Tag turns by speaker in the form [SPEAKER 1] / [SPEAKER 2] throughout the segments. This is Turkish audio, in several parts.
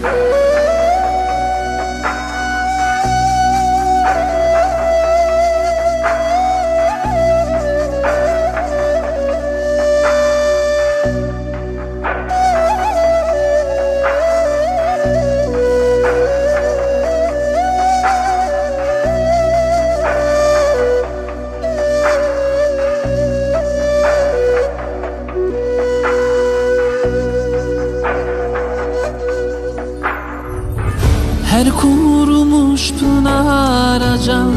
[SPEAKER 1] Her kurumuş pınar acan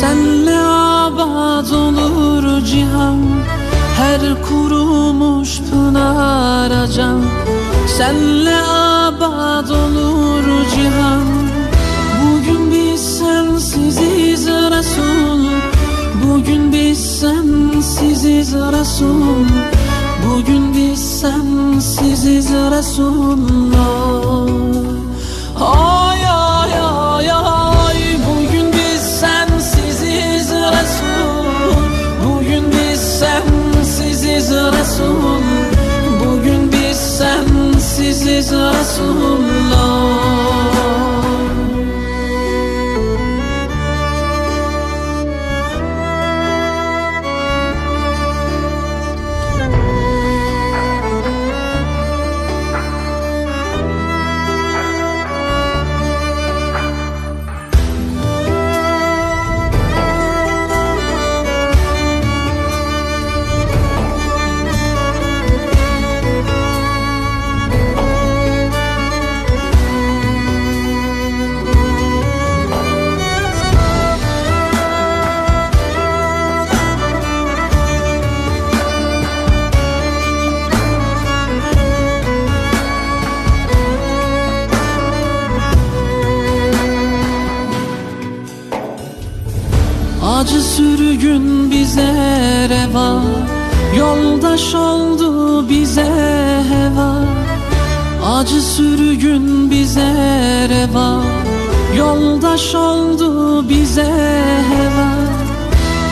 [SPEAKER 1] Senle abad olur cihan? Her kurumuş pınar Senle abad olur cihan? Bugün biz sensiziz Resul. Bugün biz sensiziz Resul. Bugün biz sensiziz Resulullah. Ay sensiziz Acı sürgün bize reva. Yoldaş oldu bize heva. Acı sürgün bize reva. Yoldaş oldu bize heva.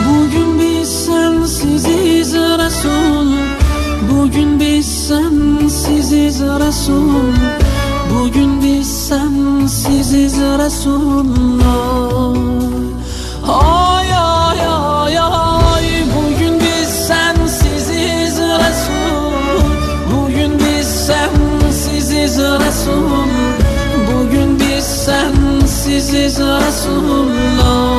[SPEAKER 1] Bugün biz sensiziz Resul. Bugün biz sensiziz Resul. Bugün biz sensiziz Resulullah. Ay sensiziz Resulullah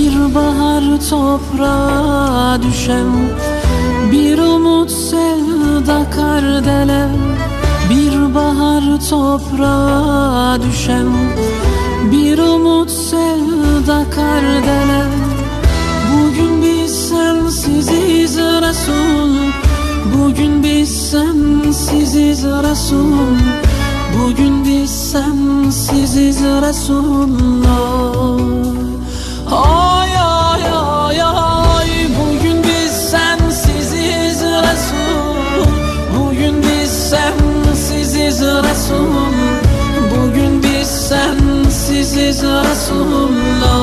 [SPEAKER 1] Bir bahar toprağa düşen Bir umut sevda kardelen Bir bahar toprağa düşen Bir umut sevda kardelen Bugün biz sensiziz Resul Bugün biz sensiziz Resul Bugün biz sensiziz Resulullah. Ay sensiziz Resul Bugün biz sensiziz Resulullah